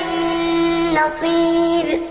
من نصيب.